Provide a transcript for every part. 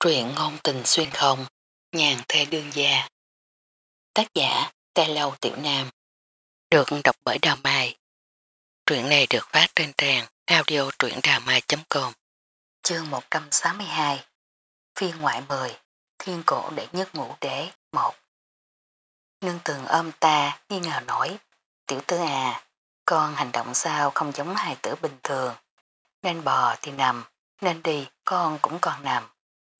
Truyện ngôn tình xuyên không, nhàn thê đương gia. Tác giả, Tê Lâu Tiểu Nam. Được đọc bởi Đào Mai. Truyện này được phát trên trang audio truyệnđàmai.com Chương 162 Phiên ngoại 10 Thiên cổ đệ nhất ngũ đế 1 Nương tường ôm ta nghi ngờ nổi Tiểu tử à Con hành động sao không giống hài tử bình thường Nên bò thì nằm Nên đi con cũng còn nằm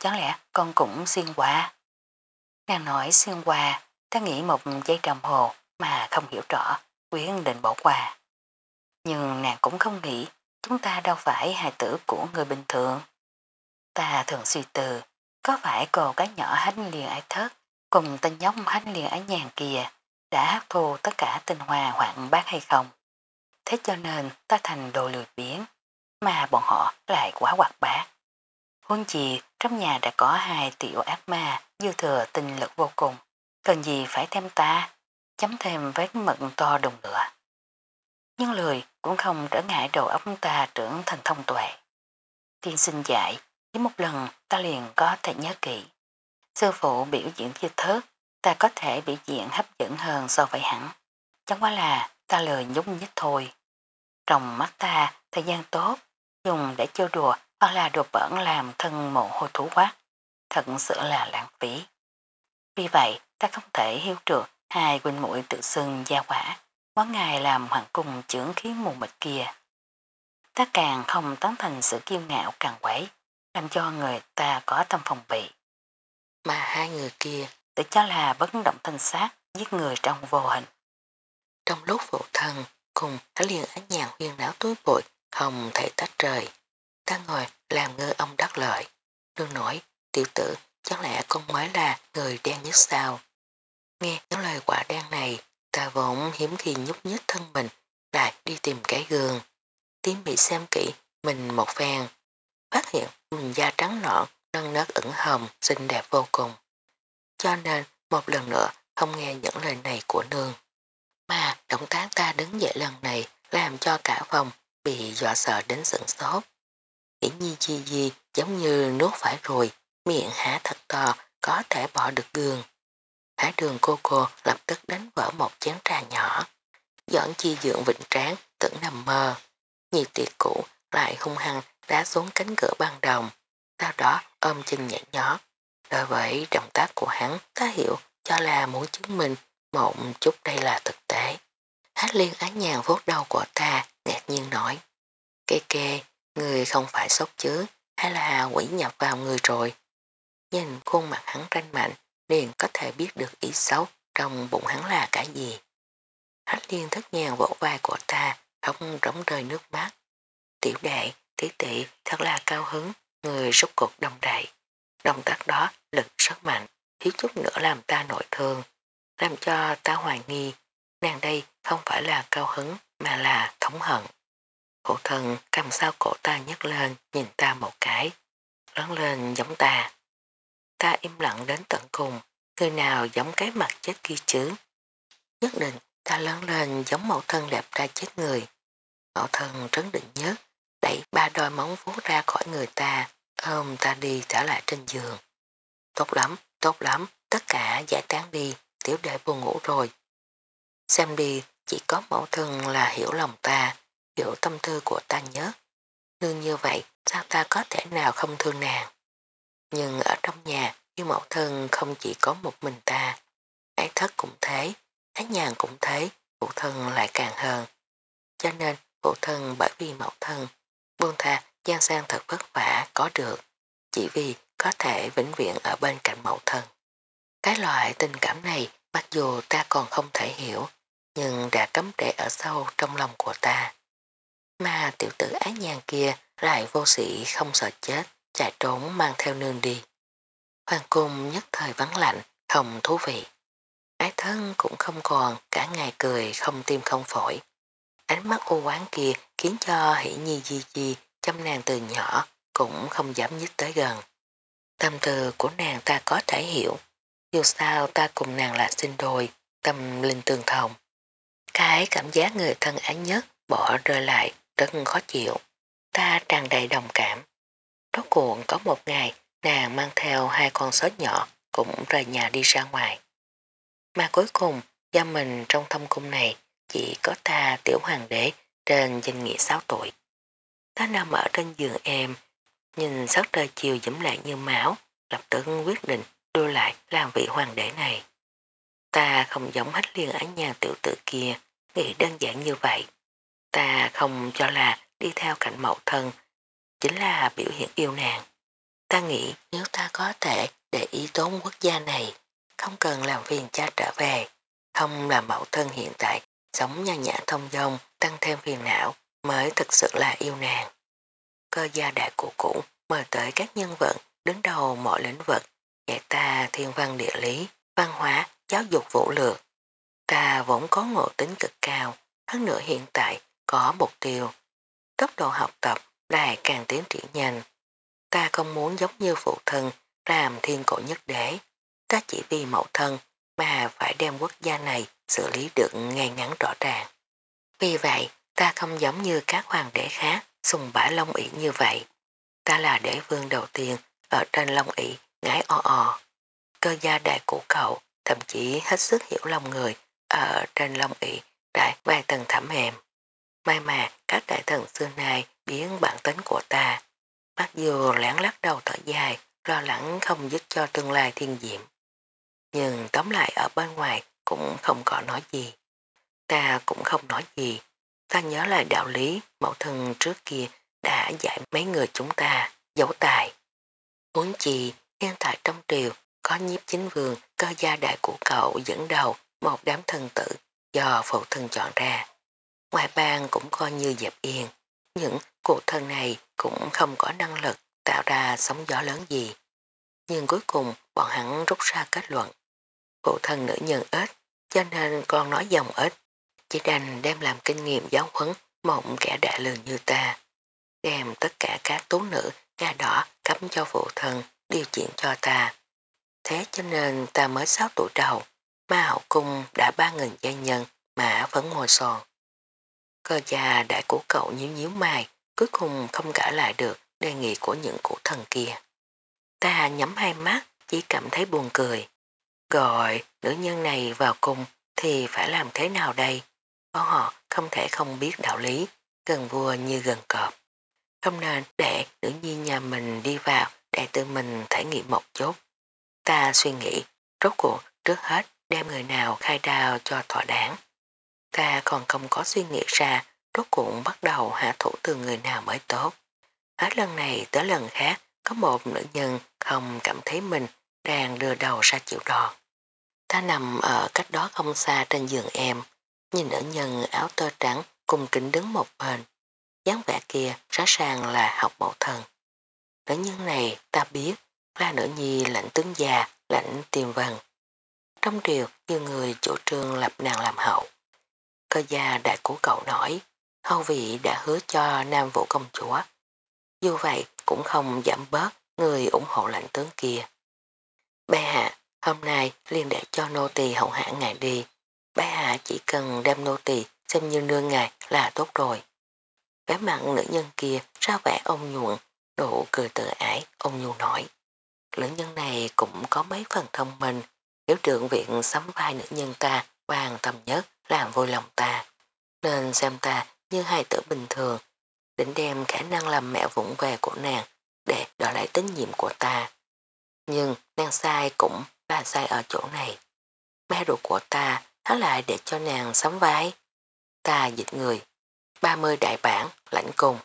Chẳng lẽ con cũng xuyên qua? Nàng nói xuyên qua, ta nghĩ một giây đồng hồ mà không hiểu rõ, quyết định bỏ qua. Nhưng nàng cũng không nghĩ chúng ta đâu phải hài tử của người bình thường. Ta thường suy tư, có phải cô gái nhỏ hánh liền ái thất cùng tên nhóc hánh liền ái nhàn kia đã hát thu tất cả tình hòa hoạn bác hay không? Thế cho nên ta thành đồ lười biến, mà bọn họ lại quá hoạt bát. huân chi trong nhà đã có hai tiểu ác ma dư thừa tinh lực vô cùng. Cần gì phải thêm ta, chấm thêm vết mận to đồng nữa. Nhưng lười cũng không trở ngại đầu óc ta trưởng thành thông tuệ. Tiên sinh dạy, chỉ một lần ta liền có thể nhớ kỹ. Sư phụ biểu diễn chưa thớt, ta có thể biểu diễn hấp dẫn hơn so với hắn. Chẳng qua là ta lười nhúc nhích thôi. Trong mắt ta, thời gian tốt, dùng để chơi đùa hoặc là đồ bẩn làm thân mộ hôi thú quá, thật sự là lãng phí. Vì vậy, ta không thể hiếu trượt hai huynh mũi tự xưng gia quả, món ngài làm hoàng cung trưởng khí mù mịt kia. Ta càng không tán thành sự kiêu ngạo càng quấy, làm cho người ta có tâm phòng bị. Mà hai người kia tự cho là bất động thanh sát giết người trong vô hình. Trong lúc phụ thân cùng Thái Liên ánh nhàn huyên náo túi bụi không thể tách rời. Ta ngồi làm ngơ ông đắc lợi. đương nổi, tiểu tử, chắc lẽ con mới là người đen nhất sao. Nghe những lời quả đen này, ta vốn hiếm khi nhúc nhích thân mình, lại đi tìm cái gương. Tiến bị xem kỹ, mình một phen. Phát hiện mình da trắng nõn, nâng nớt ửng hồng, xinh đẹp vô cùng. Cho nên, một lần nữa, không nghe những lời này của nương. Mà động tác ta đứng dậy lần này làm cho cả phòng bị dọa sợ đến sửng sốt. Hiển nhi chi gì giống như nuốt phải rồi, miệng há thật to, có thể bỏ được gương. Hải đường cô cô lập tức đánh vỡ một chén trà nhỏ. Dọn chi dưỡng vịnh tráng, tưởng nằm mơ. Nhiều tiệc cũ lại hung hăng đá xuống cánh cửa ban đồng. Sau đó ôm chân nhảy nhót. Đối với động tác của hắn, ta hiểu cho là muốn chứng minh một chút đây là thực tế. Hát liên án nhàn vuốt đầu của ta, ngạc nhiên nói. Kê kê, người không phải sốt chứ, hay là quỷ nhập vào người rồi. Nhìn khuôn mặt hắn tranh mạnh, liền có thể biết được ý xấu trong bụng hắn là cái gì. Hách liên thất nhàng vỗ vai của ta, không rống rơi nước mắt. Tiểu đệ, tí tỷ thật là cao hứng, người rút cục đồng đại. Động tác đó lực rất mạnh, thiếu chút nữa làm ta nội thương, làm cho ta hoài nghi, nàng đây không phải là cao hứng mà là thống hận cổ thần cầm sao cổ ta nhấc lên nhìn ta một cái, lớn lên giống ta. Ta im lặng đến tận cùng, người nào giống cái mặt chết kia chứ. Nhất định ta lớn lên giống mẫu thân đẹp ra chết người. Mẫu thân trấn định nhất, đẩy ba đôi móng vuốt ra khỏi người ta, ôm ta đi trở lại trên giường. Tốt lắm, tốt lắm, tất cả giải tán đi, tiểu đệ buồn ngủ rồi. Xem đi, chỉ có mẫu thân là hiểu lòng ta, hiểu tâm tư của ta nhớ. Nương như vậy, sao ta có thể nào không thương nàng? Nhưng ở trong nhà, như mẫu thân không chỉ có một mình ta. Ái thất cũng thế, ái nhàn cũng thế, phụ thân lại càng hơn. Cho nên, phụ thân bởi vì mẫu thân, buông tha, gian sang thật vất vả có được, chỉ vì có thể vĩnh viễn ở bên cạnh mẫu thân. Cái loại tình cảm này, mặc dù ta còn không thể hiểu, nhưng đã cấm để ở sâu trong lòng của ta. Mà tiểu tử ái nhàn kia lại vô sĩ không sợ chết, chạy trốn mang theo nương đi. Hoàng cung nhất thời vắng lạnh, không thú vị. Ái thân cũng không còn, cả ngày cười không tim không phổi. Ánh mắt u quán kia khiến cho hỷ nhi di di chăm nàng từ nhỏ cũng không dám nhích tới gần. Tâm tư của nàng ta có thể hiểu, dù sao ta cùng nàng là sinh đôi, tâm linh tương thông. Cái cảm giác người thân ái nhất bỏ rơi lại rất khó chịu. Ta tràn đầy đồng cảm. Rốt cuộn có một ngày nàng mang theo hai con sót nhỏ cũng rời nhà đi ra ngoài. Mà cuối cùng, gia mình trong thâm cung này chỉ có ta tiểu hoàng đế trên danh nghĩa 6 tuổi. Ta nằm ở trên giường em, nhìn sắc trời chiều dẫm lại như máu, lập tức quyết định đưa lại làm vị hoàng đế này. Ta không giống hết liền ở nhà tiểu tử kia, nghĩ đơn giản như vậy. Ta không cho là đi theo cạnh mẫu thân, chính là biểu hiện yêu nàng. Ta nghĩ nếu ta có thể để ý tốn quốc gia này, không cần làm phiền cha trở về, không làm mẫu thân hiện tại, sống nhàn nhã thông dông, tăng thêm phiền não, mới thực sự là yêu nàng. Cơ gia đại cụ cũ mời tới các nhân vật đứng đầu mọi lĩnh vực, dạy ta thiên văn địa lý, văn hóa, giáo dục vũ lược. Ta vốn có ngộ tính cực cao, hơn nữa hiện tại có mục tiêu. Tốc độ học tập lại càng tiến triển nhanh. Ta không muốn giống như phụ thân làm thiên cổ nhất đế. Ta chỉ vì mẫu thân mà phải đem quốc gia này xử lý được ngay ngắn rõ ràng. Vì vậy, ta không giống như các hoàng đế khác sùng bả Long ỷ như vậy. Ta là đế vương đầu tiên ở trên Long ỷ ngái o o. Cơ gia đại của cậu thậm chí hết sức hiểu lòng người ở trên Long ỷ đại vài tầng thảm mềm. May mà các đại thần xưa nay biến bản tính của ta. Mặc dù lén lắc đầu thở dài, lo lắng không giúp cho tương lai thiên diệm. Nhưng tóm lại ở bên ngoài cũng không có nói gì. Ta cũng không nói gì. Ta nhớ lại đạo lý mẫu thân trước kia đã dạy mấy người chúng ta giấu tài. Muốn gì hiện tại trong triều có nhiếp chính vương cơ gia đại của cậu dẫn đầu một đám thần tử do phụ thân chọn ra. Ngoài bang cũng coi như dẹp yên. Những cuộc thân này cũng không có năng lực tạo ra sóng gió lớn gì. Nhưng cuối cùng bọn hắn rút ra kết luận. cụ thân nữ nhân ít, cho nên con nói dòng ít. Chỉ đành đem làm kinh nghiệm giáo huấn mộng kẻ đại lường như ta. Đem tất cả các tú nữ da đỏ cấm cho phụ thân điều chuyện cho ta. Thế cho nên ta mới 6 tuổi đầu, ma hậu cung đã ba nghìn gia nhân mà vẫn ngồi sòn. Cơ già đại của cậu nhíu nhíu mày, cuối cùng không cả lại được đề nghị của những cụ thần kia. Ta nhắm hai mắt, chỉ cảm thấy buồn cười. Gọi nữ nhân này vào cùng thì phải làm thế nào đây? Bọn họ không thể không biết đạo lý, gần vua như gần cọp. Không nên để nữ nhi nhà mình đi vào để tự mình thể nghiệm một chút. Ta suy nghĩ, rốt cuộc trước hết đem người nào khai đào cho thỏa đáng. Ta còn không có suy nghĩ ra rốt cuộn bắt đầu hạ thủ từ người nào mới tốt. Hết lần này tới lần khác có một nữ nhân không cảm thấy mình đang đưa đầu ra chịu đòn. Ta nằm ở cách đó không xa trên giường em, nhìn nữ nhân áo tơ trắng cùng kính đứng một bên. dáng vẻ kia rõ ràng là học mẫu thần. Nữ nhân này ta biết là nữ nhi lãnh tướng già, lãnh tiềm vần. Trong điều như người chủ trương lập nàng làm hậu. Cơ gia đại của cậu nổi, hầu vị đã hứa cho Nam Vũ công chúa. Dù vậy cũng không giảm bớt người ủng hộ lãnh tướng kia. Bệ hạ, hôm nay liền để cho nô tỳ hậu hạ ngài đi. Bệ hạ chỉ cần đem nô tỳ xem như nương ngài là tốt rồi. Cái mặn nữ nhân kia ra vẻ ông nhuận, độ cười tự ái, ông nhu nổi. Nữ nhân này cũng có mấy phần thông minh, nếu trượng viện sắm vai nữ nhân ta quan tâm nhất làm vui lòng ta. Nên xem ta như hai tử bình thường, định đem khả năng làm mẹ vụng về của nàng để đòi lại tín nhiệm của ta. Nhưng nàng sai cũng là sai ở chỗ này. Mẹ ruột của ta tháo lại để cho nàng sắm vai. Ta dịch người. 30 đại bản, lãnh cùng.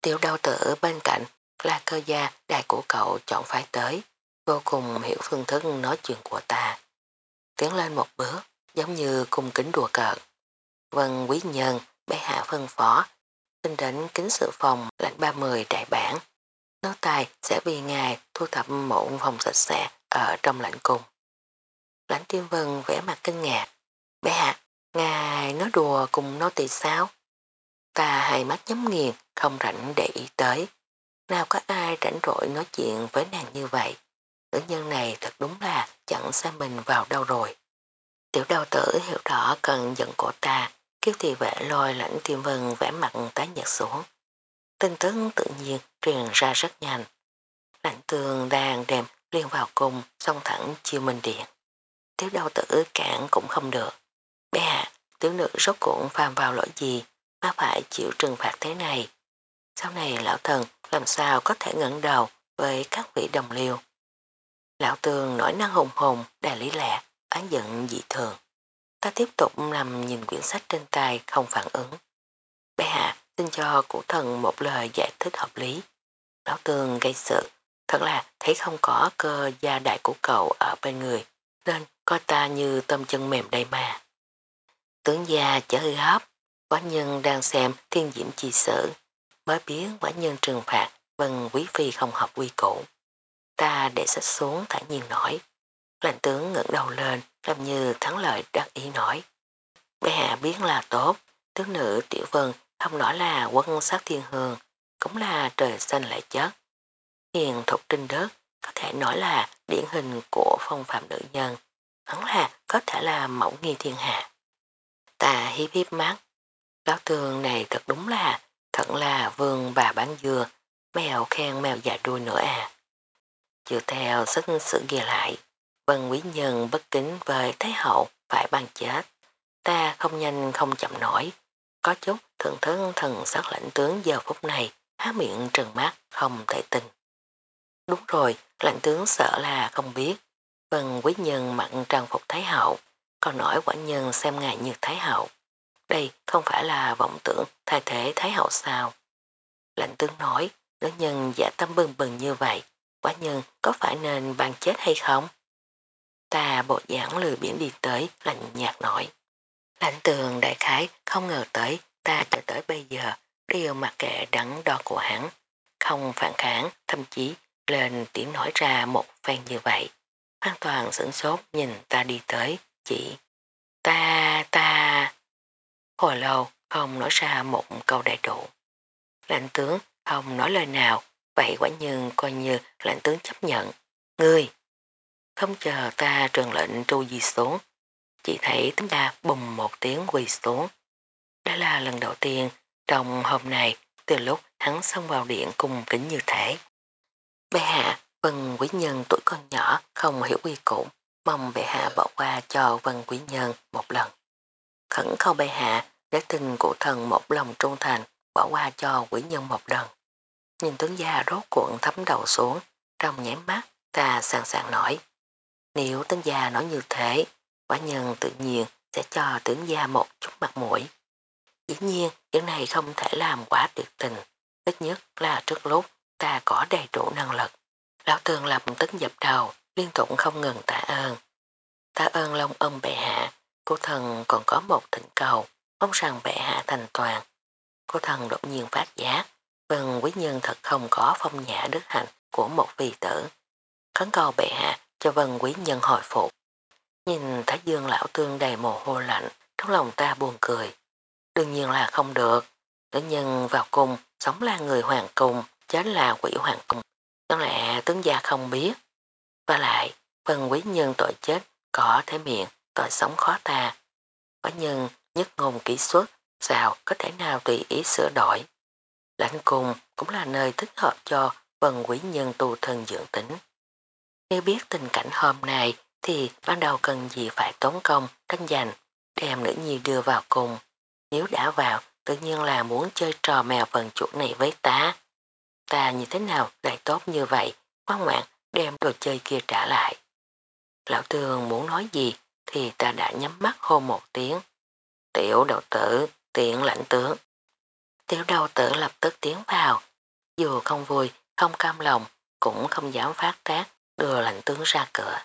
Tiểu đau tử bên cạnh là cơ gia đại của cậu chọn phái tới, vô cùng hiểu phương thức nói chuyện của ta. Tiến lên một bước, giống như cung kính đùa cợt. Vân quý nhân, bệ hạ phân phó, xin đến kính sự phòng lãnh 30 đại bản. Nô tài sẽ vì ngài thu thập một phòng sạch sẽ ở trong lãnh cung. Lãnh tiên vân vẽ mặt kinh ngạc. Bệ hạ, ngài nói đùa cùng nô tỳ sao? Ta hai mắt nhắm nghiền, không rảnh để ý tới. Nào có ai rảnh rỗi nói chuyện với nàng như vậy. Nữ nhân này thật đúng là chẳng xem mình vào đâu rồi. Tiểu đầu tử hiểu rõ cần giận của ta, kêu thị vệ lôi lãnh tiêm vân vẽ mặt tái nhật xuống. Tin tức tự nhiên truyền ra rất nhanh. Lãnh tường đang đem liên vào cung song thẳng chiêu minh điện. Tiếu đầu tử cản cũng không được. Bé hạ, tiểu nữ rốt cuộn phạm vào lỗi gì mà phải chịu trừng phạt thế này. Sau này lão thần làm sao có thể ngẩng đầu với các vị đồng liêu. Lão tường nổi năng hùng hùng, đà lý lạ, oán giận dị thường. Ta tiếp tục nằm nhìn quyển sách trên tay không phản ứng. Bé hạ xin cho cụ thần một lời giải thích hợp lý. Lão tường gây sự, thật là thấy không có cơ gia đại của cậu ở bên người, nên coi ta như tâm chân mềm đây mà. Tướng gia chở hư hấp, quả nhân đang xem thiên diễm chi sử, mới biến quả nhân trừng phạt, vân quý phi không hợp quy củ. Ta để sách xuống thả nhiên nói. Lành tướng ngẩng đầu lên, làm như thắng lợi đắc ý nói. Bệ hạ biến là tốt, tướng nữ tiểu vân không nói là quân sát thiên hương, cũng là trời xanh lại chất. Hiền thục trinh đất có thể nói là điển hình của phong phạm nữ nhân, hắn là có thể là mẫu nghi thiên hạ. Ta hiếp hiếp mắt, lão tường này thật đúng là, thật là vương bà bán dừa, mèo khen mèo già đuôi nữa à. Chưa theo sức sự ghi lại, vân quý nhân bất kính với Thái Hậu phải ban chết. Ta không nhanh không chậm nổi, có chút thượng thân thần sắc lãnh tướng giờ phút này, há miệng trừng mắt không thể tin. Đúng rồi, lãnh tướng sợ là không biết. Vân quý nhân mặn trang phục Thái Hậu, còn nói quả nhân xem ngài như Thái Hậu. Đây không phải là vọng tưởng thay thế Thái Hậu sao? Lãnh tướng nói, nữ nhân giả tâm bừng bừng như vậy, quả nhân có phải nên ban chết hay không? Ta bộ dáng lười biển đi tới, lạnh nhạt nổi. Lãnh tường đại khái không ngờ tới, ta cho tới bây giờ, đều mặc kệ đắng đo của hắn, không phản kháng, thậm chí lên tiếng nói ra một phen như vậy. Hoàn toàn sửng sốt nhìn ta đi tới, chỉ ta ta hồi lâu không nói ra một câu đầy đủ. Lãnh tướng không nói lời nào, vậy quả nhiên coi như lãnh tướng chấp nhận. Ngươi! Không chờ ta truyền lệnh tru di xuống, chỉ thấy tính Đa bùng một tiếng quỳ xuống. Đó là lần đầu tiên trong hôm nay từ lúc hắn xông vào điện cùng kính như thế. Bệ hạ, Vân Quý Nhân tuổi con nhỏ không hiểu quy củ, mong bệ hạ bỏ qua cho Vân Quý Nhân một lần. Khẩn khâu bệ hạ để tình của thần một lòng trung thành bỏ qua cho Quý Nhân một lần. Nhìn tướng gia rốt cuộn thấm đầu xuống, trong nháy mắt ta sàng sàng nổi. Nếu tướng gia nói như thế, quả nhân tự nhiên sẽ cho tướng gia một chút mặt mũi. Dĩ nhiên, chuyện này không thể làm quá tuyệt tình, ít nhất là trước lúc ta có đầy đủ năng lực. Lão tường lập tức dập đầu, liên tục không ngừng tạ ơn. Tạ ơn Long ân bệ hạ, cô thần còn có một thỉnh cầu, mong rằng bệ hạ thành toàn. Cô thần đột nhiên phát giác, vâng quý nhân thật không có phong nhã đức hạnh của một vị tử. Khấn cầu bệ hạ cho vân quý nhân hồi phục. Nhìn Thái Dương lão tương đầy mồ hôi lạnh, trong lòng ta buồn cười. Đương nhiên là không được, nữ nhân vào cung, sống là người hoàng cung, chết là quỷ hoàng cung. Chẳng lẽ tướng gia không biết? Và lại, vân quý nhân tội chết có thể miệng, tội sống khó ta. Có nhân nhất ngôn kỹ xuất, sao có thể nào tùy ý sửa đổi. Lãnh cung cũng là nơi thích hợp cho vân quý nhân tu thân dưỡng tính. Nếu biết tình cảnh hôm nay thì ban đầu cần gì phải tốn công, tranh giành, đem nữ nhi đưa vào cùng. Nếu đã vào, tự nhiên là muốn chơi trò mèo vần chuột này với ta. Ta như thế nào lại tốt như vậy, ngoan ngoãn đem đồ chơi kia trả lại. Lão thường muốn nói gì thì ta đã nhắm mắt hôn một tiếng. Tiểu đầu tử, tiện lãnh tướng. Tiểu đầu tử lập tức tiến vào, dù không vui, không cam lòng, cũng không dám phát tác đưa lành tướng ra cửa.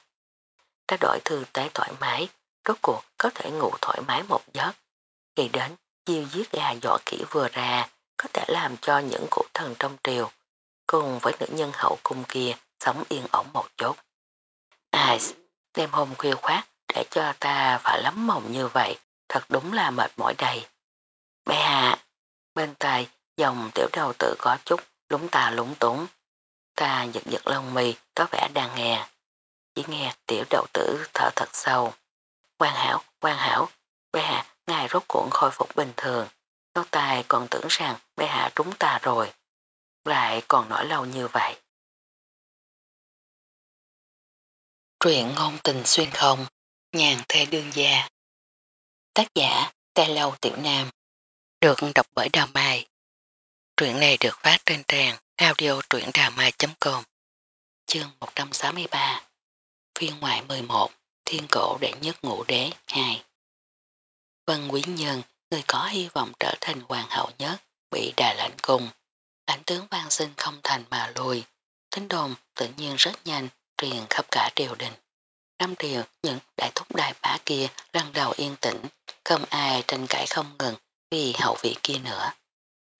Ta đổi thư tế thoải mái, rốt cuộc có thể ngủ thoải mái một giấc. Khi đến, chiêu giết gà dọ kỹ vừa ra, có thể làm cho những cụ thần trong triều, cùng với nữ nhân hậu cung kia sống yên ổn một chút. Ai, đêm hôm khuya khoát để cho ta phải lắm mộng như vậy, thật đúng là mệt mỏi đầy. Bé hạ, bên tai dòng tiểu đầu tự có chút lúng ta lúng túng. Ta giật giật lông mì có vẻ đang nghe. Chỉ nghe tiểu đầu tử thở thật sâu. Quan hảo, quan hảo, bé hạ, ngài rốt cuộn khôi phục bình thường. Nó tài còn tưởng rằng bé hạ trúng ta rồi. Lại còn nổi lâu như vậy. Truyện ngôn tình xuyên không, nhàn thê đương gia. Tác giả, Tê Lâu Tiểu Nam. Được đọc bởi Đào Mai. Truyện này được phát trên trang audio truyệnđàmai.com Chương 163 Phiên ngoại 11 Thiên cổ đệ nhất ngũ đế 2 Vân Quý Nhân, người có hy vọng trở thành hoàng hậu nhất, bị đà lãnh cung. Lãnh tướng văn sinh không thành mà lùi. Tính đồn tự nhiên rất nhanh, truyền khắp cả triều đình. Năm triều, những đại thúc đại bá kia lăn đầu yên tĩnh, không ai tranh cãi không ngừng vì hậu vị kia nữa.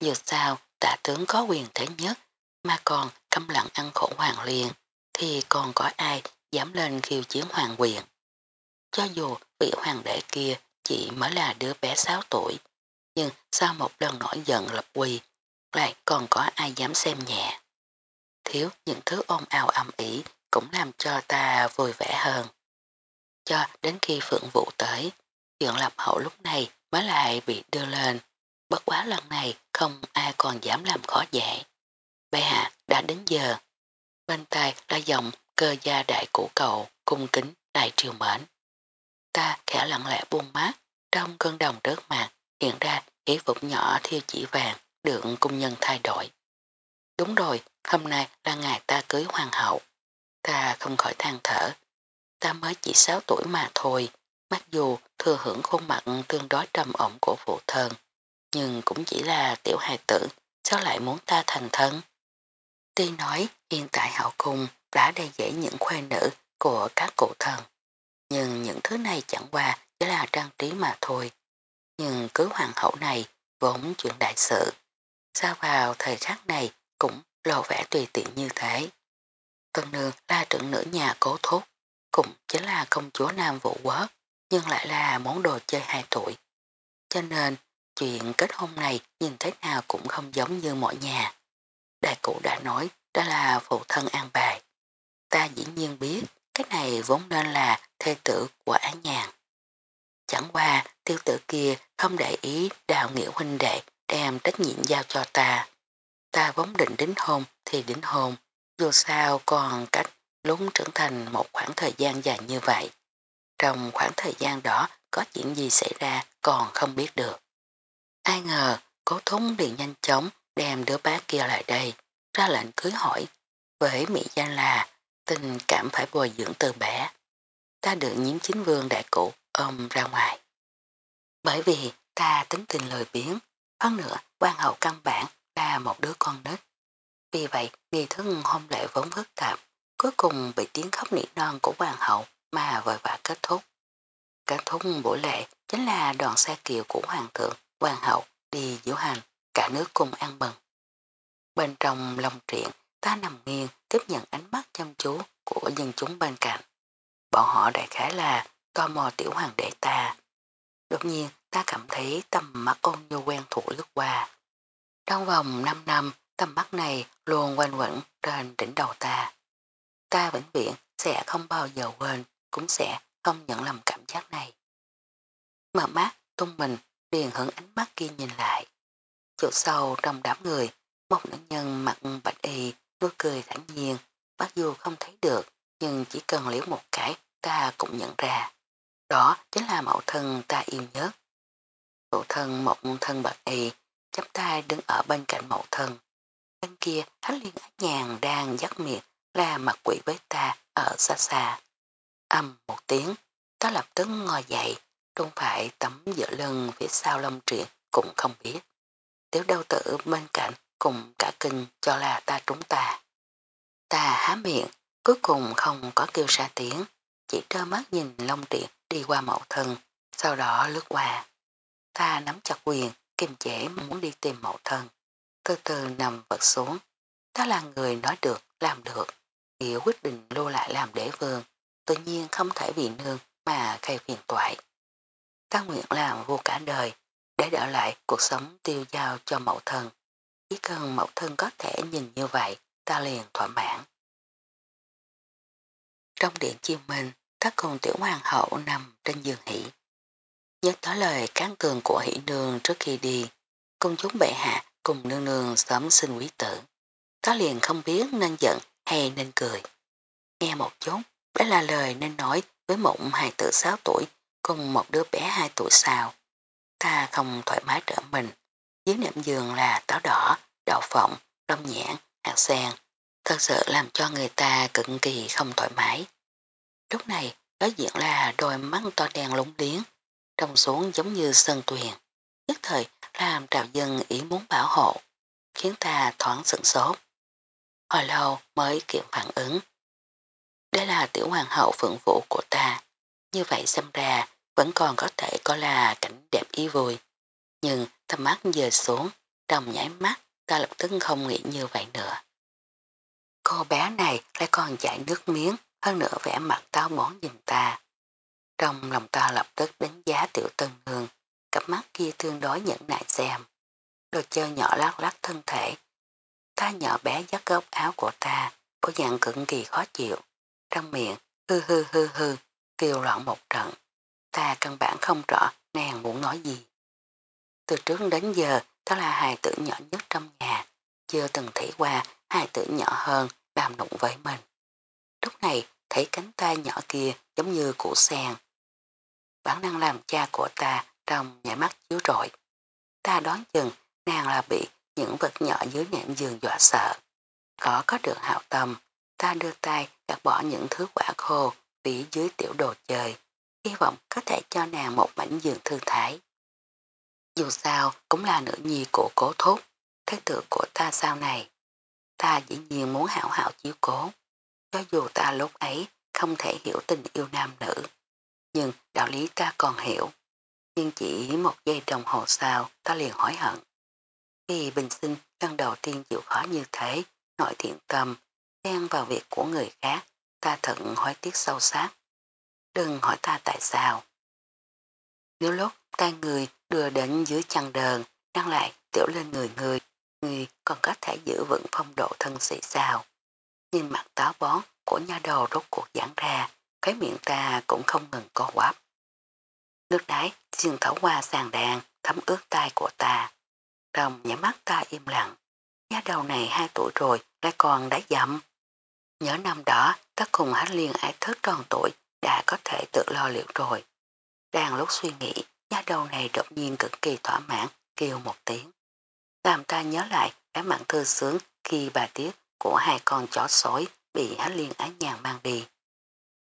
Dù sao tả tướng có quyền thế nhất mà còn câm lặng ăn khổ hoàng liền thì còn có ai dám lên khiêu chiến hoàng quyền. Cho dù vị hoàng đệ kia chỉ mới là đứa bé 6 tuổi nhưng sau một lần nổi giận lập quỳ lại còn có ai dám xem nhẹ. Thiếu những thứ ôm ào âm ỉ cũng làm cho ta vui vẻ hơn. Cho đến khi Phượng Vũ tới, chuyện lập hậu lúc này mới lại bị đưa lên. Bất quá lần này không ai còn dám làm khó dễ. Bệ hạ đã đến giờ. Bên tai là dòng cơ gia đại của cầu, cung kính, đại triều mến. Ta khẽ lặng lẽ buông mát, trong cơn đồng rớt mạc hiện ra ý phục nhỏ thiêu chỉ vàng được cung nhân thay đổi. Đúng rồi, hôm nay là ngày ta cưới hoàng hậu. Ta không khỏi than thở. Ta mới chỉ 6 tuổi mà thôi, mặc dù thừa hưởng khuôn mặt tương đối trầm ổn của phụ thân, nhưng cũng chỉ là tiểu hài tử, sao lại muốn ta thành thân? Tuy nói hiện tại hậu cung đã đầy dễ những khuê nữ của các cụ thần, nhưng những thứ này chẳng qua chỉ là trang trí mà thôi. Nhưng cứ hoàng hậu này vốn chuyện đại sự, sao vào thời khắc này cũng lộ vẻ tùy tiện như thế. Tân nương là trưởng nữ nhà cố thúc, cũng chính là công chúa Nam Vũ Quốc, nhưng lại là món đồ chơi hai tuổi. Cho nên, chuyện kết hôn này nhìn thế nào cũng không giống như mọi nhà. Đại cụ đã nói đó là phụ thân an bài. Ta dĩ nhiên biết cái này vốn nên là thê tử của án nhàn. Chẳng qua tiêu tử kia không để ý đào nghĩa huynh đệ đem trách nhiệm giao cho ta. Ta vốn định đính hôn thì đính hôn, dù sao còn cách lúng trưởng thành một khoảng thời gian dài như vậy. Trong khoảng thời gian đó có chuyện gì xảy ra còn không biết được. Ai ngờ cố thúng liền nhanh chóng đem đứa bác kia lại đây, ra lệnh cưới hỏi. Với mỹ danh là tình cảm phải bồi dưỡng từ bé. Ta được nhiễm chính vương đại cụ ôm ra ngoài. Bởi vì ta tính tình lời biến, hơn nữa quan hậu căn bản là một đứa con nít. Vì vậy, nghi thức hôn lễ vốn phức tạp, cuối cùng bị tiếng khóc nỉ non của hoàng hậu mà vội vã kết thúc. Kết thúc buổi lễ chính là đoàn xe kiều của hoàng thượng, hoàng hậu đi diễu hành, cả nước cùng ăn mừng. Bên trong lòng truyện, ta nằm nghiêng tiếp nhận ánh mắt chăm chú của dân chúng bên cạnh. Bọn họ đại khái là tò mò tiểu hoàng đệ ta. Đột nhiên ta cảm thấy tầm mắt ôn nhu quen thuộc lướt qua. Trong vòng 5 năm, tầm mắt này luôn quanh quẩn trên đỉnh đầu ta. Ta vĩnh viễn sẽ không bao giờ quên, cũng sẽ không nhận lầm cảm giác này. Mở mắt, tung mình, liền hưởng ánh mắt kia nhìn lại. Chỗ sâu trong đám người, một nữ nhân mặc bạch y, nuôi cười thẳng nhiên, mặc dù không thấy được, nhưng chỉ cần liếc một cái, ta cũng nhận ra. Đó chính là mẫu thân ta yêu nhất. Mẫu thân một thân bạch y, chắp tay đứng ở bên cạnh mẫu thân. Bên kia, hắn liên ác nhàn đang dắt miệng là mặt quỷ với ta ở xa xa. Âm một tiếng, ta lập tức ngồi dậy, không phải tấm giữa lưng phía sau lâm truyện cũng không biết. Tiểu đau tử bên cạnh cùng cả kinh cho là ta trúng ta. Ta há miệng, cuối cùng không có kêu ra tiếng, chỉ trơ mắt nhìn Long truyện đi qua mẫu thân, sau đó lướt qua. Ta nắm chặt quyền, kiềm chế muốn đi tìm mẫu thân, từ từ nằm vật xuống. Ta là người nói được, làm được, hiểu quyết định lưu lại làm đế vương, tự nhiên không thể vì nương mà gây phiền toại. Ta nguyện làm vô cả đời, để đỡ lại cuộc sống tiêu giao cho mẫu thân. Chỉ cần mẫu thân có thể nhìn như vậy, ta liền thỏa mãn. Trong điện chiêu minh, các cùng tiểu hoàng hậu nằm trên giường hỷ. Nhớ tới lời cán tường của hỷ nương trước khi đi, công chúng bệ hạ cùng nương nương sớm sinh quý tử. Ta liền không biết nên giận hay nên cười. Nghe một chút, Đó là lời nên nói với mộng hài tử 6 tuổi cùng một đứa bé hai tuổi sao. Ta không thoải mái trở mình. Dưới nệm giường là táo đỏ, đậu phộng, đông nhãn, hạt sen. Thật sự làm cho người ta cực kỳ không thoải mái. Lúc này, đối diện là đôi mắt to đen lúng liếng, trông xuống giống như sơn tuyền. Nhất thời làm trào dân ý muốn bảo hộ, khiến ta thoáng sửng sốt. Hồi lâu mới kịp phản ứng. Đây là tiểu hoàng hậu phượng vụ của ta. Như vậy xem ra vẫn còn có thể có là cảnh đẹp ý vui. Nhưng tầm mắt dời xuống, trong nhảy mắt ta lập tức không nghĩ như vậy nữa. Cô bé này lại còn chảy nước miếng, hơn nữa vẻ mặt tao bón nhìn ta. Trong lòng ta lập tức đánh giá tiểu tân hương, cặp mắt kia tương đối nhẫn nại xem. Đồ chơi nhỏ lát lát thân thể. Ta nhỏ bé dắt góc áo của ta, bộ dạng cực kỳ khó chịu. Trong miệng, hư hư hư hư, kêu loạn một trận. Ta căn bản không rõ nàng muốn nói gì. Từ trước đến giờ, ta là hài tử nhỏ nhất trong nhà, chưa từng thấy qua hài tử nhỏ hơn làm đụng với mình. Lúc này, thấy cánh tay nhỏ kia giống như củ sen. Bản năng làm cha của ta trong nhảy mắt chiếu rọi. Ta đoán chừng nàng là bị những vật nhỏ dưới nệm giường dọa sợ. Có có được hạo tâm, ta đưa tay gạt bỏ những thứ quả khô phía dưới tiểu đồ chơi, hy vọng có thể cho nàng một mảnh giường thư thái. Dù sao cũng là nữ nhi của cố thúc, thế tử của ta sau này. Ta dĩ nhiên muốn hảo hảo chiếu cố, cho dù ta lúc ấy không thể hiểu tình yêu nam nữ, nhưng đạo lý ta còn hiểu. Nhưng chỉ một giây đồng hồ sau ta liền hối hận. Khi bình sinh lần đầu tiên chịu khó như thế, nội thiện tâm, xen vào việc của người khác, ta thận hối tiếc sâu sắc. Đừng hỏi ta tại sao. Nếu lúc tay người đưa đến dưới chăn đờn, đăng lại tiểu lên người người, người còn có thể giữ vững phong độ thân sĩ sao. Nhìn mặt táo bón của nha đầu rốt cuộc giãn ra, cái miệng ta cũng không ngừng co quắp. Nước đáy xuyên thấu qua sàn đàn thấm ướt tay của ta. Trong nhắm mắt ta im lặng. Nha đầu này hai tuổi rồi lại còn đã dậm. Nhớ năm đó tất cùng hát liên ái thức tròn tuổi đã có thể tự lo liệu rồi. Đang lúc suy nghĩ, nha đầu này đột nhiên cực kỳ thỏa mãn kêu một tiếng. Làm ta nhớ lại cái mặn thư sướng khi bà Tiết của hai con chó sói bị hát liên ái nhàn mang đi.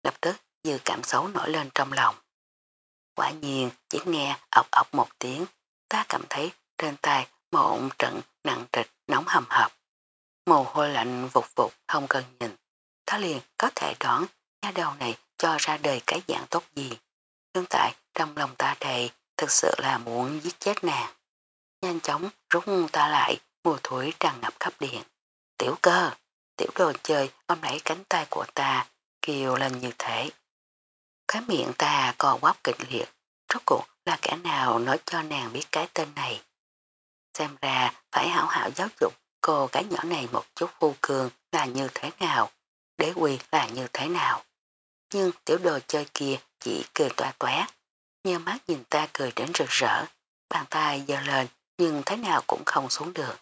Lập tức dư cảm xấu nổi lên trong lòng. Quả nhiên chỉ nghe ọc ọc một tiếng, ta cảm thấy trên tay một trận nặng trịch nóng hầm hập. Mồ hôi lạnh vụt vụt không cần nhìn. Ta liền có thể đoán nhà đầu này cho ra đời cái dạng tốt gì. Hiện tại trong lòng ta đầy thực sự là muốn giết chết nàng. Nhanh chóng rút ta lại, mùi thối tràn ngập khắp điện. Tiểu cơ, tiểu đồ chơi ôm lấy cánh tay của ta, kêu lên như thế. Cái miệng ta co quắp kịch liệt, rốt cuộc là kẻ nào nói cho nàng biết cái tên này. Xem ra phải hảo hảo giáo dục cô gái nhỏ này một chút vô cường là như thế nào, đế quỳ là như thế nào. Nhưng tiểu đồ chơi kia chỉ cười toa toát, nhơ mắt nhìn ta cười đến rực rỡ, bàn tay giơ lên nhưng thế nào cũng không xuống được.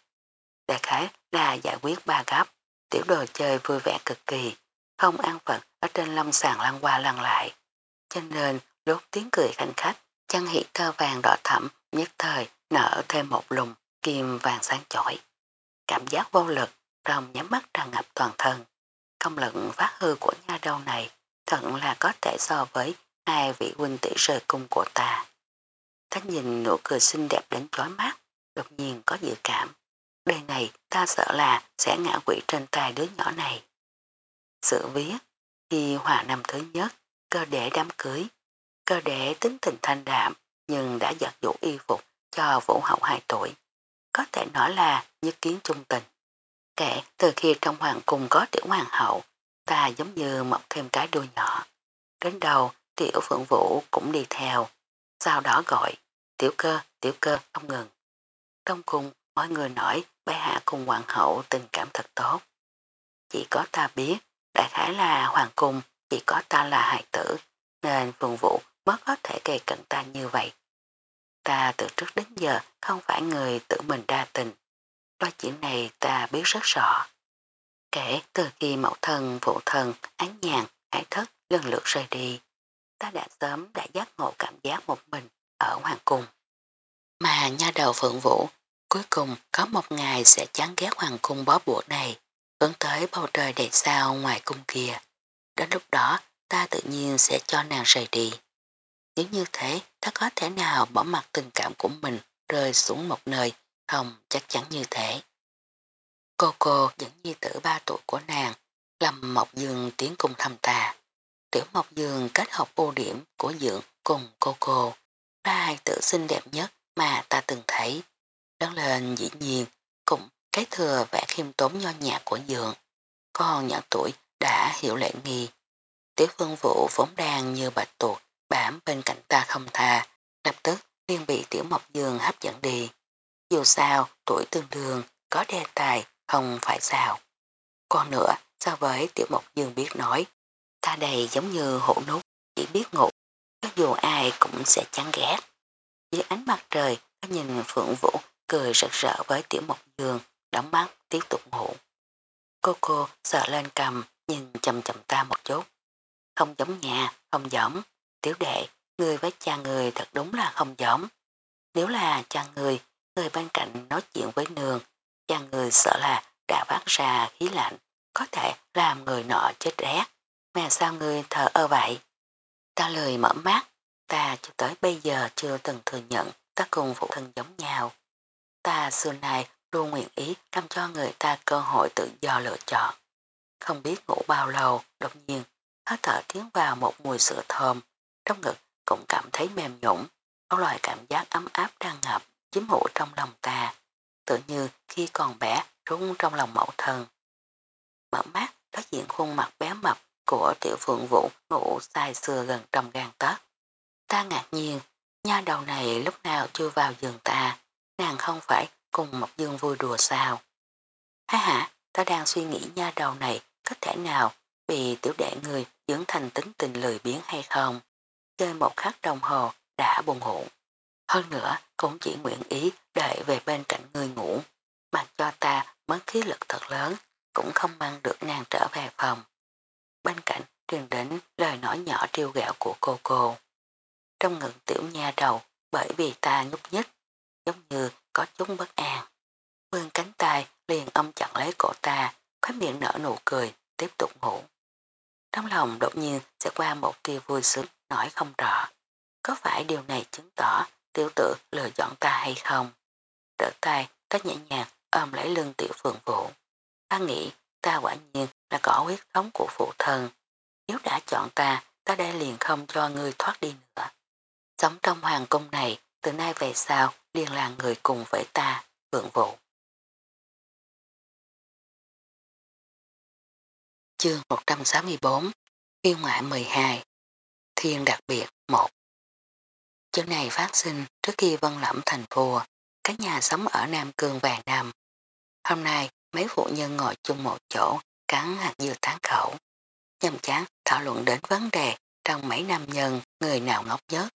Đại khái là giải quyết ba gấp, tiểu đồ chơi vui vẻ cực kỳ, không ăn phận ở trên lâm sàn lăn qua lăn lại. Cho nên lúc tiếng cười khanh khách, chân hỷ thơ vàng đỏ thẳm nhất thời nở thêm một lùng kim vàng sáng chổi. Cảm giác vô lực trong nhắm mắt tràn ngập toàn thân. Công lận phát hư của nha đầu này thật là có thể so với hai vị huynh tỷ rời cung của ta. Ta nhìn nụ cười xinh đẹp đến chói mắt, đột nhiên có dự cảm. Đời này ta sợ là sẽ ngã quỷ trên tay đứa nhỏ này. Sự viết, khi hòa năm thứ nhất, cơ để đám cưới. Cơ để tính tình thanh đạm, nhưng đã giật dụ y phục cho vũ hậu 2 tuổi. Có thể nói là nhất kiến trung tình. Kể từ khi trong hoàng cung có tiểu hoàng hậu, ta giống như mọc thêm cái đuôi nhỏ. Đến đầu, tiểu phượng vũ cũng đi theo. Sau đó gọi, tiểu cơ, tiểu cơ không ngừng. Trong cung, mọi người nói bệ hạ cùng hoàng hậu tình cảm thật tốt. Chỉ có ta biết, đại khái là hoàng cung, chỉ có ta là hài tử, nên phượng vũ mới có thể kề cận ta như vậy. Ta từ trước đến giờ không phải người tự mình đa tình. Loại chuyện này ta biết rất rõ. Kể từ khi mẫu thân, phụ thân, án nhàn hải thất lần lượt rời đi. Ta đã sớm đã giác ngộ cảm giác một mình ở hoàng cung. Mà nha đầu phượng vũ cuối cùng có một ngày sẽ chán ghét hoàng cung bó buộc này hướng tới bầu trời đầy sao ngoài cung kia. Đến lúc đó ta tự nhiên sẽ cho nàng rời đi. Nếu như thế, ta có thể nào bỏ mặt tình cảm của mình rơi xuống một nơi, không chắc chắn như thế. Cô cô dẫn nhi tử ba tuổi của nàng, Lâm Mộc Dương tiến cùng thăm ta. Tiểu Mộc Dương kết hợp ưu điểm của dưỡng cùng cô cô, ba hai tử xinh đẹp nhất mà ta từng thấy. Lớn lên dĩ nhiên, cũng cái thừa vẻ khiêm tốn nho nhạc của dưỡng. Con nhỏ tuổi đã hiểu lệ nghi. Tiểu phương Vũ vốn đang như bạch tuột, bám bên cạnh ta không tha, lập tức liên bị Tiểu Mộc Dương hấp dẫn đi. Dù sao, tuổi tương đương, có đề tài, không phải sao. Còn nữa, so với Tiểu Mộc Dương biết nói, ta đây giống như hổ nút, chỉ biết ngủ, cho dù ai cũng sẽ chán ghét. Dưới ánh mặt trời, ta nhìn Phượng Vũ cười rực rỡ với Tiểu Mộc Dương, đóng mắt tiếp tục ngủ. Cô cô sợ lên cầm, nhìn chầm chầm ta một chút. Không giống nhà, không giống. Tiểu đệ, người với cha người thật đúng là không giống. Nếu là cha người, người bên cạnh nói chuyện với nương, chàng người sợ là đã phát ra khí lạnh, có thể làm người nọ chết rét. Mà sao người thở ơ vậy? Ta lời mở mắt, ta cho tới bây giờ chưa từng thừa nhận ta cùng phụ thân giống nhau. Ta xưa nay luôn nguyện ý làm cho người ta cơ hội tự do lựa chọn. Không biết ngủ bao lâu, đột nhiên, hết thở tiến vào một mùi sữa thơm, trong ngực cũng cảm thấy mềm nhũng, có loại cảm giác ấm áp đang ngập, chiếm hữu trong lòng ta, tự như khi còn bé rung trong lòng mẫu thân. Mở mắt, đối diện khuôn mặt bé mập của tiểu phượng vũ ngủ sai xưa gần trong gan tớt. Ta ngạc nhiên, nha đầu này lúc nào chưa vào giường ta, nàng không phải cùng Mộc Dương vui đùa sao. Ha ha, ta đang suy nghĩ nha đầu này có thể nào bị tiểu đệ người dưỡng thành tính tình lười biến hay không. Chơi một khắc đồng hồ đã buồn hụn. Hơn nữa cũng chỉ nguyện ý đợi về bên cạnh người ngủ, mặc cho ta mất khí lực thật lớn, cũng không mang được nàng trở về phòng. Bên cạnh truyền đến lời nói nhỏ triêu gạo của cô cô. Trong ngực tiểu nha đầu bởi vì ta nhúc nhích, giống như có chút bất an. Vương cánh tay liền ôm chặn lấy cổ ta, khói miệng nở nụ cười, tiếp tục ngủ. Trong lòng đột nhiên sẽ qua một tia vui sướng, nói không rõ. Có phải điều này chứng tỏ tiểu tự lừa dọn ta hay không? Đỡ tay, cách nhẹ nhàng ôm lấy lưng tiểu phượng vũ. Ta nghĩ ta quả nhiên là có huyết thống của phụ thân. Nếu đã chọn ta, ta đây liền không cho ngươi thoát đi nữa. Sống trong hoàng cung này, từ nay về sau, liền là người cùng với ta, phượng vũ. Chương 164 Yêu ngoại 12 Thiên đặc biệt 1 Chuyện này phát sinh trước khi vân lẫm thành vua, các nhà sống ở Nam Cương vàng năm. Hôm nay, mấy phụ nhân ngồi chung một chỗ, cắn hạt dưa tán khẩu. Nhầm chán thảo luận đến vấn đề trong mấy nam nhân người nào ngốc nhất.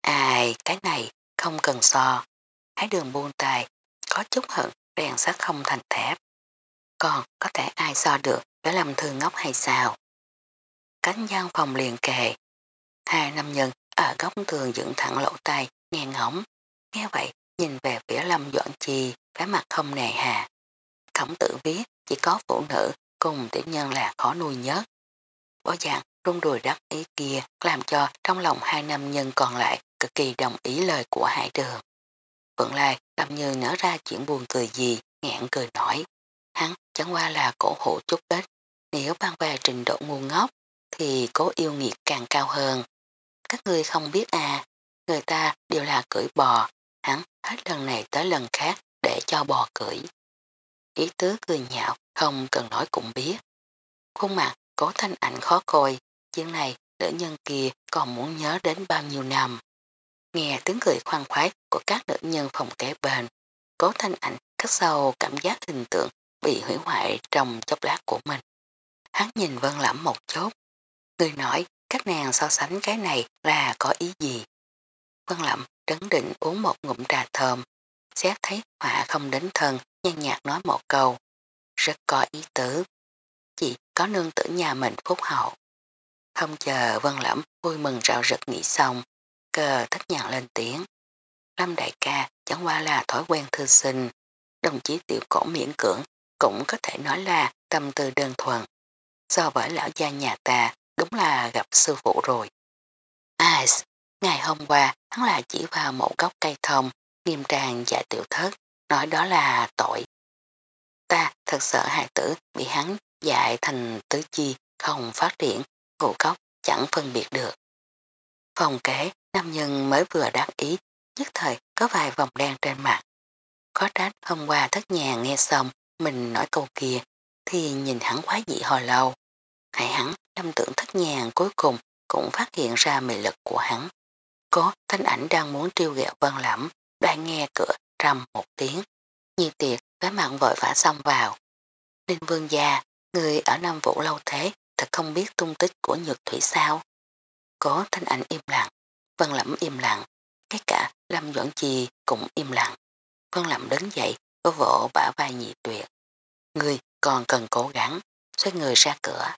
Ai, cái này không cần so. Hái đường buông tài, có chút hận rèn sắt không thành thép. Còn có thể ai so được để làm thư ngốc hay sao? Cánh gian phòng liền kề. Hai nam nhân ở góc thường dựng thẳng lỗ tay, nghe ngóng. Nghe vậy, nhìn về phía lâm dọn chi, vẻ mặt không nề hà. Khổng tử viết, chỉ có phụ nữ cùng tiểu nhân là khó nuôi nhất. Bó dạng rung đùi đắc ý kia làm cho trong lòng hai nam nhân còn lại cực kỳ đồng ý lời của hải đường. Phượng Lai làm như nở ra chuyện buồn cười gì, ngẹn cười nổi. Hắn chẳng qua là cổ hủ chút ít, nếu ban về trình độ ngu ngốc thì cố yêu nghiệt càng cao hơn. Các ngươi không biết à, người ta đều là cưỡi bò, hắn hết lần này tới lần khác để cho bò cưỡi. Ý tứ cười nhạo không cần nói cũng biết. Khuôn mặt cố thanh ảnh khó coi, chuyện này nữ nhân kia còn muốn nhớ đến bao nhiêu năm. Nghe tiếng cười khoan khoái của các nữ nhân phòng kế bên, cố thanh ảnh cắt sâu cảm giác hình tượng bị hủy hoại trong chốc lát của mình. Hắn nhìn vân lẩm một chút. Người nói các nàng so sánh cái này là có ý gì. Vân lẫm trấn định uống một ngụm trà thơm. Xét thấy họa không đến thân, nhàn nhạt nói một câu. Rất có ý tứ. Chỉ có nương tử nhà mình phúc hậu. Không chờ vân lẫm vui mừng rạo rực nghĩ xong, cờ thất nhạc lên tiếng. Lâm đại ca chẳng qua là thói quen thư sinh, đồng chí tiểu cổ miễn cưỡng cũng có thể nói là tâm tư đơn thuần. So với lão gia nhà ta đúng là gặp sư phụ rồi. À, ngày hôm qua hắn là chỉ vào một gốc cây thông, nghiêm trang và tiểu thất, nói đó là tội. Ta thật sợ hài tử bị hắn dạy thành tứ chi không phát triển, ngũ cốc chẳng phân biệt được. Phòng kế, nam nhân mới vừa đáp ý, nhất thời có vài vòng đen trên mặt. Có trách hôm qua thất nhà nghe xong mình nói câu kia thì nhìn hắn quá dị hồi lâu. Hãy hắn lâm tưởng thất nhàn cuối cùng cũng phát hiện ra mị lực của hắn. Có thanh ảnh đang muốn triêu ghẹo vân lẫm, đang nghe cửa trầm một tiếng. nhiên tiệt cái mạng vội vã xong vào. Linh vương gia, người ở Nam Vũ lâu thế thật không biết tung tích của nhược thủy sao. Có thanh ảnh im lặng, vân lẫm im lặng, cái cả Lâm Doãn Chi cũng im lặng. Vân lẫm đứng dậy, có vỗ bả vai nhị tuyệt. Người còn cần cố gắng, xoay người ra cửa.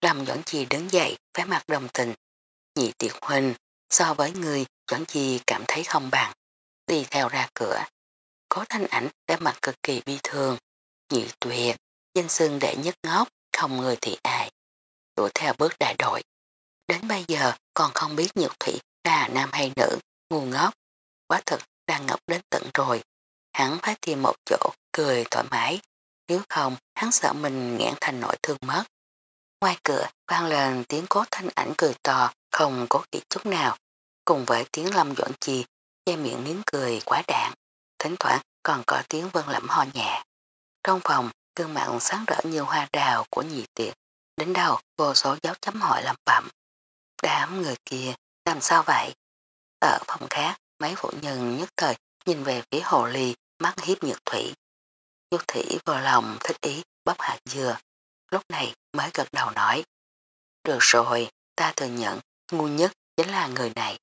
Lâm Doãn Chi đứng dậy, vẻ mặt đồng tình. Nhị tiệt huynh, so với người, Doãn Chi cảm thấy không bằng. Đi theo ra cửa. Có thanh ảnh vẻ mặt cực kỳ bi thương. Nhị tuyệt, danh xưng đệ nhất ngốc, không người thì ai. Đuổi theo bước đại đội. Đến bây giờ còn không biết nhược thủy là nam hay nữ, ngu ngốc. Quá thực đang ngập đến tận rồi. Hắn phải tìm một chỗ, cười thoải mái. Nếu không, hắn sợ mình ngãn thành nội thương mất. Ngoài cửa vang lên tiếng cố thanh ảnh cười to, không có kỹ chút nào. Cùng với tiếng lâm doãn chi, che miệng nín cười quá đạn. Thỉnh thoảng còn có tiếng vân lẩm ho nhẹ. Trong phòng, gương mặn sáng rỡ như hoa đào của nhị tiệc. Đến đầu, vô số dấu chấm hỏi làm bẩm. Đám người kia, làm sao vậy? Ở phòng khác, mấy phụ nhân nhất thời nhìn về phía hồ ly, mắt hiếp nhược thủy. Nhược thủy vừa lòng thích ý bóp hạt dừa. Lúc này mới gật đầu nói. Được rồi, ta thừa nhận, ngu nhất chính là người này.